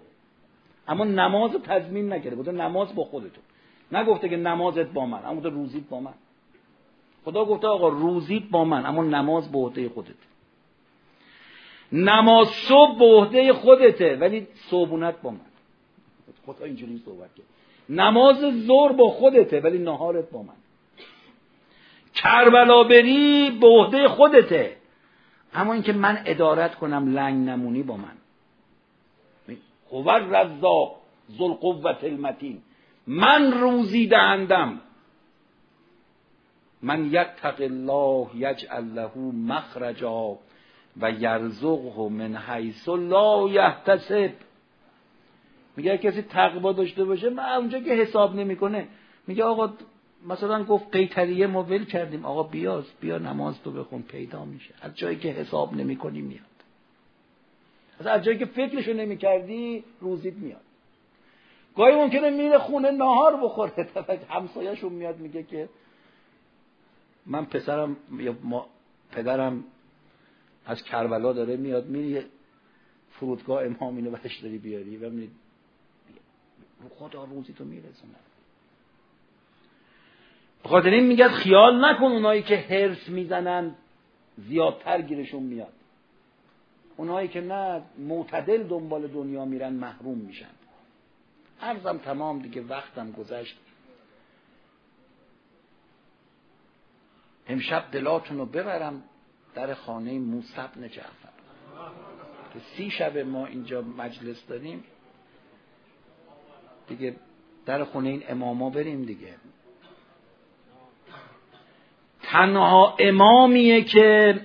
اما نماز رو تضمین نکرده. بوده نماز با خودتون. نگفته که نمازت با من. اما روزیت با من. خدا گفته آقا روزیت با من اما نماز به عهده خودت. نماز صبح به عهده خودته ولی صبحونت با من. خدا اینجوری صحبت کرد. نماز زور با خودته ولی نهارت با من. کربلا بری به عهده خودته. اما اینکه من ادارت کنم لنگ نمونی با من. هو رزاق ذوالقوة المتین. من روزی دهندم. من یتق الله یجعل له مخرجا و یرزقه من حیث لا یحتسب. میگه کسی تقوا داشته باشه من اونجا که حساب نمی‌کنه. میگه آقا مثلا گفت قیتریه ما ول کردیم. آقا بیاز بیا نماز تو بخون پیدا میشه. از جایی که حساب نمی‌کنی میاد. از جایی که فکرشو نمی‌کردی روزیت میاد. گاهی ممکنه میره خونه ناهار بخوره. همسایهشون میاد میگه که من پسرم یا ما پدرم از کربلا داره میاد میری فرودگاه امام اینو برش داری بیاری و خدا روزی تو میرسونه بخاطر این میگه خیال نکن اونایی که هرس می‌زنن زیادتر گیرشون میاد. اونایی که نه معتدل دنبال دنیا میرن محروم میشن. عرضم تمام دیگه وقتم گذشت. امشب دلاتون رو ببرم در خانه موسی بن جعفر. که سی شب ما اینجا مجلس داریم. دیگه در خونه این اماما بریم دیگه. تنها امامیه که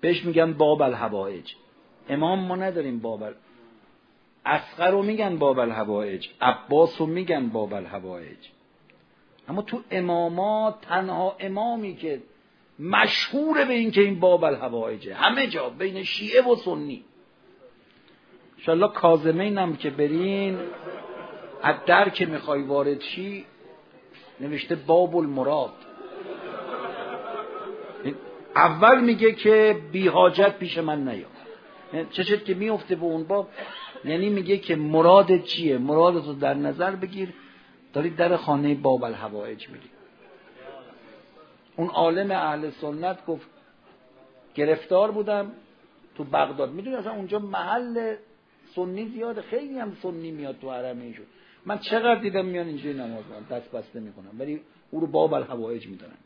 بهش میگن باب الهوائج امام ما نداریم بابل. اسقر رو میگن باب الهوائج عباس رو میگن باب الهوائج اما تو امامات تنها امامی که مشهور به این که این باب الهوائجه همه جا بین شیعه و سنی. انشالله کازمین هم که برین از در که می‌خوای وارد شی نوشته باب المراد. اول میگه که بی حاجت پیش من نیا چه که میفته به اون باب یعنی میگه که مراد چیه؟ مرادت رو در نظر بگیر. داری در خانه باب الهوائج میری اون عالم اهل سنت گفت گرفتار بودم تو بغداد. می‌دونی اصلا اونجا محل سنی زیاده. خیلی هم سنی میاد تو حرمه شد من چقدر دیدم میان اینجا نماز دست بسته می‌کنم ولی او رو باب الهوائج می‌دونن.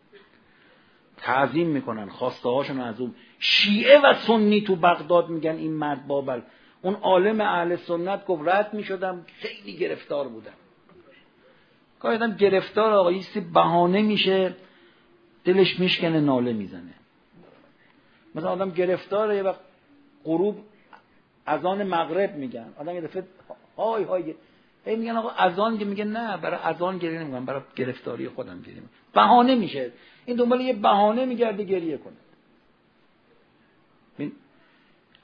تعظیم می‌کنن خواسته هاشون از اون شیعه و سنی تو بغداد میگن این مرد بابل. اون عالم اهل سنت گفت رد می‌شدم خیلی گرفتار بودم. آدم گرفتار آقا یه بهانه میشه دلش میشکنه ناله می‌زنه. مثلا آدم گرفتار یه وقت غروب اذان مغرب میگن. آدم یه دفعه های های هی میگن آقا اذان که میگه نه برای اذان گریه نمیگم برای گرفتاری خودم گریه بهانه میشه. این دنبال یه بهانه میگرده گریه کنه.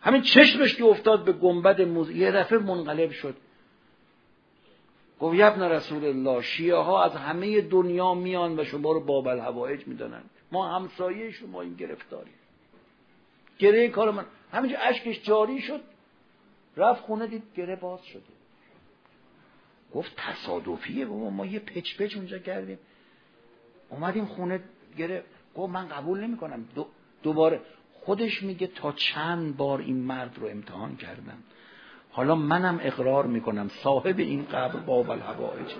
همین چشمش که افتاد به گنبد موز یه دفعه منقلب شد. گفت یبن رسول الله شیعه ها از همه دنیا میان و شما رو باب الهوائج می‌دانن ما همسایه شما این گرفتاری گره کار من همینجا اشکش جاری شد. رفت خونه دید گره باز شده. گفت تصادفیه بابا ما یه پچ پچ اونجا کردیم. اومدیم خونه گره گفت من قبول نمی کنم دو دوباره خودش میگه تا چند بار این مرد رو امتحان کردم. حالا منم اقرار می‌کنم صاحب این قبر باب الهوائج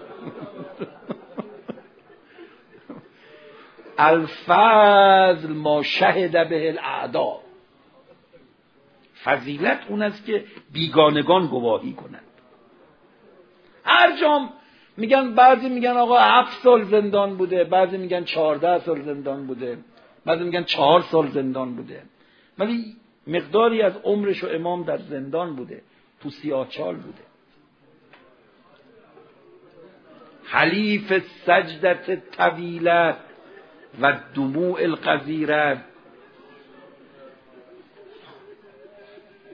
الفضل ما شهد به الاعدا. فضیلت اون است که بیگانگان گواهی کنند. هر جام میگن بعضی میگن آقا هفت سال زندان بوده بعضی میگن چهارده سال زندان بوده بعضی میگن چهار سال زندان بوده. ولی مقداری از عمرش و امام در زندان بوده تو سیاهچال بوده. حلیف سجدت طویله و دموع القذیره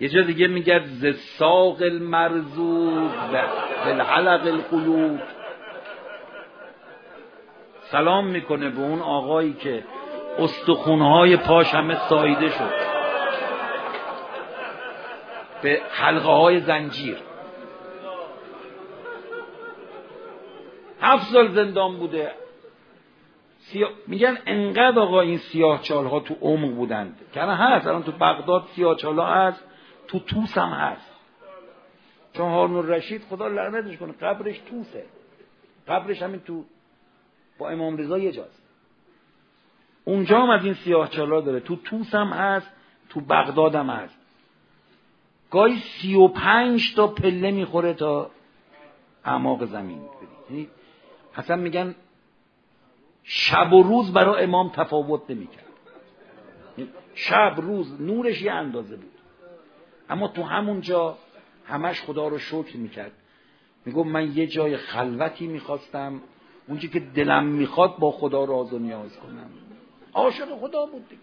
یه جا دیگه میگه ز ساق المرزوق بالحلق القلوب. سلام می‌کنه به اون آقایی که استخونهای پاش همه سایده شد. به حلقه های زنجیر. هفت سال زندان بوده. میگن انقدر آقا این سیاه چال ها تو عمق بودند. که هست الان تو بغداد سیاه چال ها هست تو توس هم هست. چون هارون رشید خدا لعنتش کنه قبرش توسه. قبرش همین تو با امام رضا یه جاست اونجا هم از این سیاه چالا داره. تو توس هم هست تو بغداد هم هست. گاهی سی و پنج تا پله می‌خوره تا اعماق زمین یعنی اصلا میگن شب و روز برای امام تفاوت نمی‌کرد. شب روز نورش یه اندازه بود. اما تو همون جا همش خدا رو شکر می‌کرد. میگو من یه جای خلوتی می‌خواستم. اونجا که دلم می‌خواد با خدا راز و نیاز کنم. عاشق خدا بود دیگه.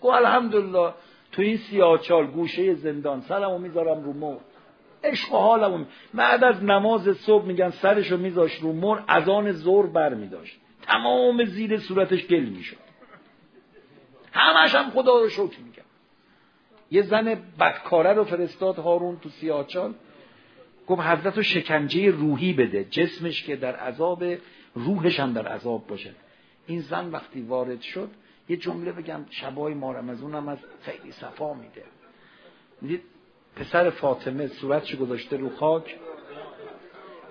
گو الحمدلله تو این سیاچال گوشه زندان سرمو می‌ذارم رو مر عشق و حالمو بعد از نماز صبح میگن سرشو میذاش رو مر از آن زور بر میداشت. تمام زیر صورتش گل می‌شد. همش هم خدا رو شکر می‌کرد یه زن بدکاره رو فرستاد هارون تو سیاچال گفت حضرت رو شکنجه روحی بده. جسمش که در عذاب روحش هم در عذاب باشه. این زن وقتی وارد شد یه جمله بگم شبای ما رمزون هم از خیلی صفا میده. می‌دید؟ پسر فاطمه صورتش گذاشته رو خاک؟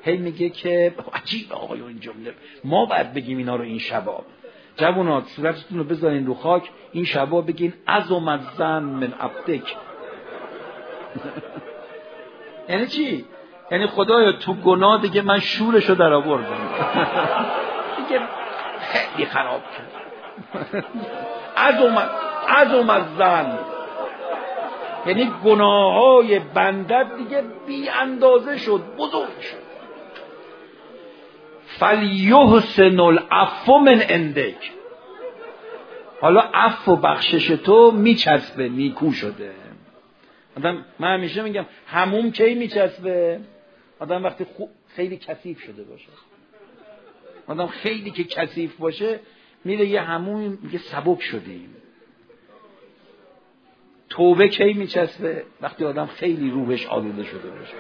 هی میگه که عجیب آقای این جمله. ما باید بگیم اینا رو این شبا. جوانات صورتتون رو بذارین رو خاک. این شبا بگین از اومد زن من عبدک. یعنی چی؟ یعنی خدایا تو گناه دیگه من شورشو در آوردم. دیگه خیلی خراب کرد. از اومد از اومد زن. یعنی گناه های بندت دیگه بی اندازه شد بزرگ شد. فلیحسن العفو من اندک حالا عفو و بخشش تو میچسبه نیکو شده. من همیشه میگم هموم کی میچسبه؟ آدم وقتی خیلی کثیف شده باشه. آدم خیلی که کثیف باشه میره یه همون میگه سبک شدیم. توبه کی میچسبه؟ وقتی آدم خیلی روحش آلوده شده باشه.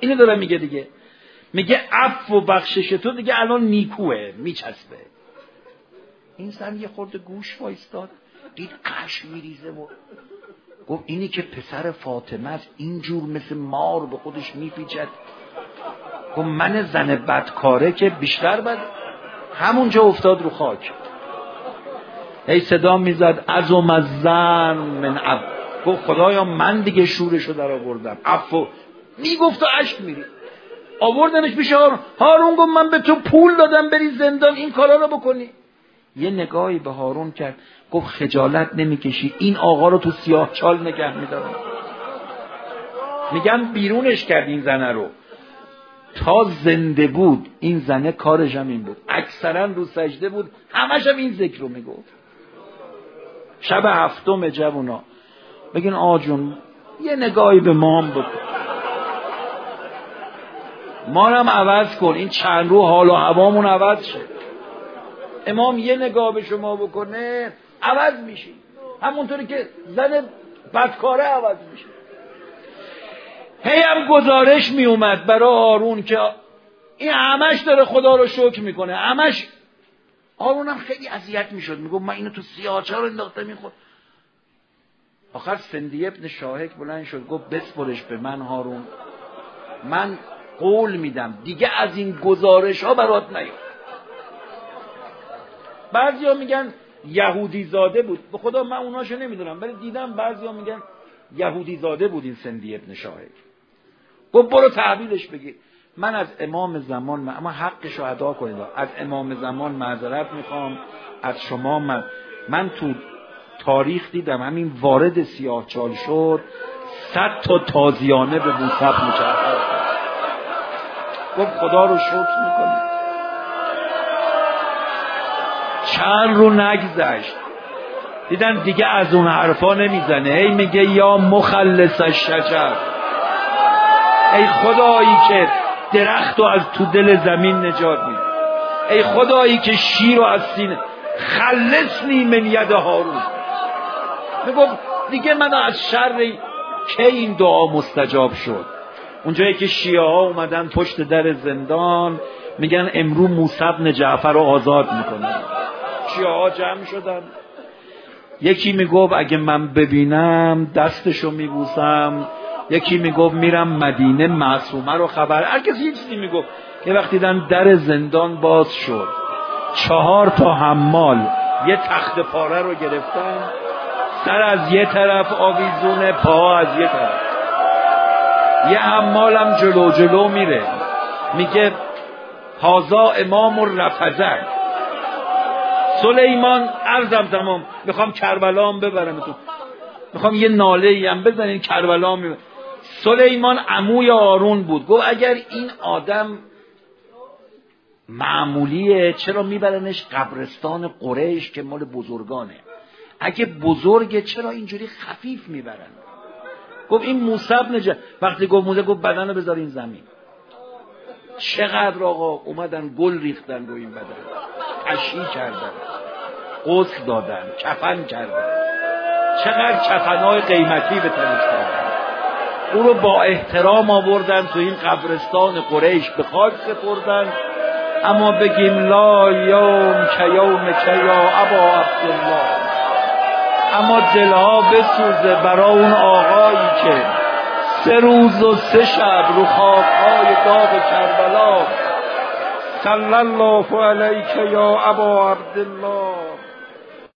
اینو دارم میگه دیگه. میگه عفو و بخشش تو دیگه الان نیکوه میچسبه. این زن یه خورده گوش وایستاد دید قش میریزه و گفت اینی که پسر فاطمه است اینجور مثل مار به خودش میپیچد. گفت من زن بدکاره که بیشتر بد همونجا افتاد رو خاک. ای صدا می‌زد از و زن من عب. گفت خدایا من دیگه شورشو در آوردم. عفو. می‌گفت و عشق میری. آوردنش پیش هارون. هارون گفت من به تو پول دادم بری زندان این کارا رو بکنی. یه نگاهی به هارون کرد. گفت خجالت نمی‌کشی. این آقا رو تو سیاه چال نگه میدارم. میگن بیرونش کرد این زنه رو. تا زنده بود این زنه کارش هم این بود. اکثرا رو سجده بود همش هم این ذکر رو می‌گفت. شب هفتم جوونا. بگین آجون یه نگاهی به ما هم بکن. ما هم عوض کن. این چند رو حال و هوامون عوض شد امام یه نگاه به شما بکنه عوض میشی. همونطوری که زن بدکاره عوض میشه. هی هم گزارش میومد برای آرون که این همش داره خدا رو شکر می‌کنه. همش آرون هم خیلی اذیت می‌شد. میگو من اینو تو سیاچه رو انداختم این آخر سندی ابن شاهک بلند شد گفت بسپرش به من هارون. من قول میدم. دیگه از این گزارش ها برات نیاد بعضیا میگن یهودی زاده بود. به خدا من اوناشو نمی‌دونم ولی دیدم بعضیا میگن یهودی زاده بود این سندی ابن شاهد. گفت برو تحویلش بگیر. من از امام زمان اما حقش رو ادا کنید. از امام زمان معذرت می‌خوام. از شما من من تو تاریخ دیدم همین وارد سیاه چال شد صد تا تازیانه به موسف مچرخه گفت خدا رو شکر می‌کنه چند رو نگذشت. دیدن دیگه از اون حرفا نمی‌زنه. هی میگه یا مخلص شجر ای خدایی که درخت رو از تو دل زمین نجات میده ای خدایی که شیر رو از سینه خلصنی من ید هارون. می‌گفت دیگه من از شر که این دعا مستجاب شد؟ اونجایی که شیعه ها اومدن پشت در زندان میگن امرو موسی بن جعفر رو آزاد می‌کنن. شیعه ها جمع شدن. یکی می‌گفت اگه من ببینم دستشو میبوسم. یکی می‌گفت میرم مدینه معصومه رو خبر. هر کسی یه چیزی می‌گفت. که وقتی دن در زندان باز شد. چهار تا حمال یه تخت پاره رو گرفتن. سر از یه طرف آویزونه پا از یه طرف. یه حمالم جلو جلو میره. میگه هازا امام رفزک سلیمان عرضم تمام. می‌خوام کربلا هم ببرمتون. می‌خوام یه ناله هم بزنین کربلا هم سلیمان عموی آرون بود. گفت اگر این آدم معمولیه چرا میبرنش قبرستان قریش که مال بزرگانه؟ اگه بزرگه چرا اینجوری خفیف می‌برن؟ گفت این موسب نجه وقتی گفت موسب گفت بدن رو بذار این زمین. چقدر آقا اومدن گل ریختن رو این بدن. تشیی کردن. قسل دادن. کفن کردن. چقدر کفنهای قیمتی به تنش کردن. او رو با احترام آوردن تو این قبرستان قریش. به خاک سپردن. اما بگیم لا یوم که یوم که یا ابا عبدالله. اما دلها بسوزه برا اون آقایی که سه روز و سه شب رو خاکهای داغ کربلا. صلی الله علیک یا ابا عبدالله.